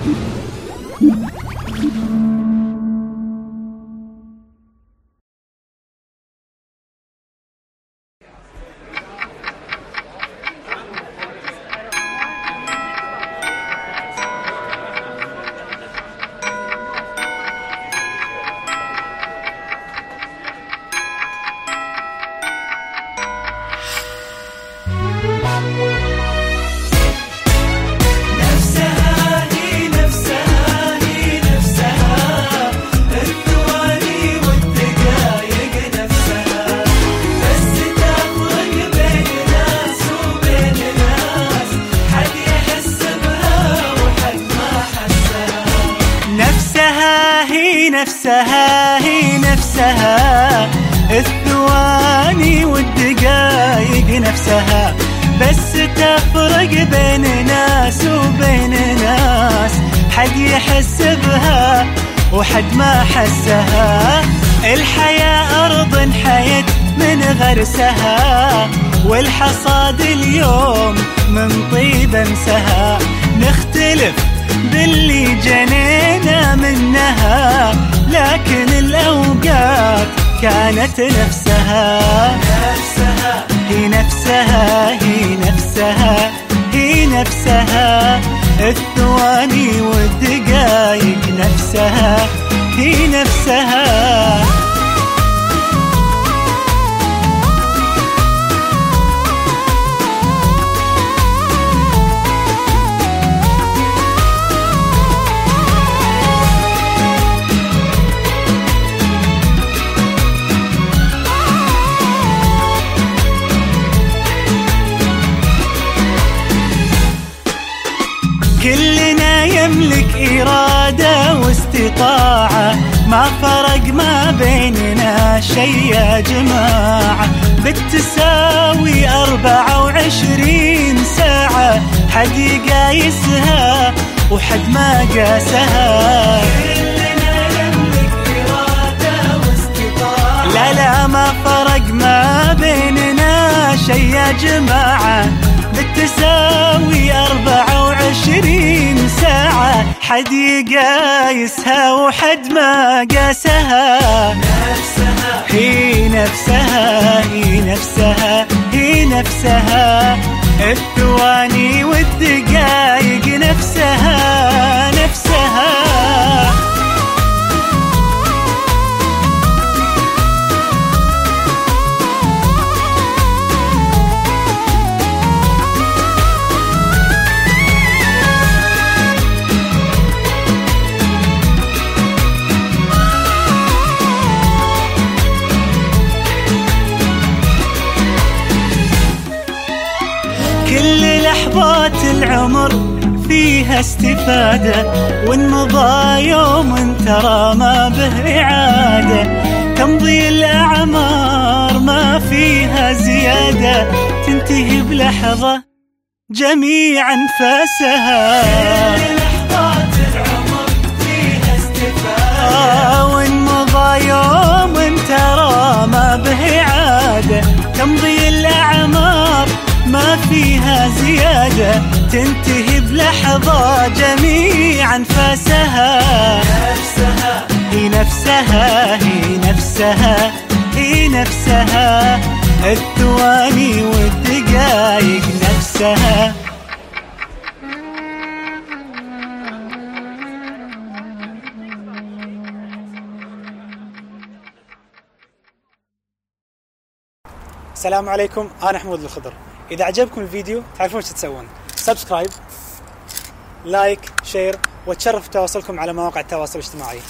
نفسها نفسها هي نفسها. الثواني والدقايق نفسها. بس تفرق بين ناس وبين ناس. حد يحس بها وحد ما حسها. الحياة أرض حيت من غرسها. والحصاد اليوم من طيب أمسها. نختلف باللي جنينا الأوقات كانت نفسها. نفسها هي نفسها هي نفسها هي نفسها. الثواني والدقايق نفسها هي نفسها. كلنا يملك إرادة واستطاعة. ما فرق ما بيننا شي يا جماعة. بالتساوي أربعة وعشرين ساعة. حد يقايسها وحد ما قاسها. لا لا ما فرق ما بيننا شي يا جماعة. بالتساوي أربعة وعشرين ساعة حد يقايسها وحد ما قاسها. نفسها هي نفسها هي نفسها هي نفسها. الثواني والدقايق نفسها. كل لحظات العمر فيها استفادة وإن مضى يوم ترى ما به إعادة. تمضي الأعمار ما فيها زيادة تنتهي بلحظة جميع أنفاسها زيادة تنتهي بلحظة جميع أنفاسها نفسها هي نفسها هي نفسها هي نفسها. الثواني والدقايق نفسها. السلام عليكم أنا حمود الخضر. إذا عجبكم الفيديو تعرفون إيش تسوون. Subscribe like share وأتشرف بتواصلكم على مواقع التواصل الاجتماعي.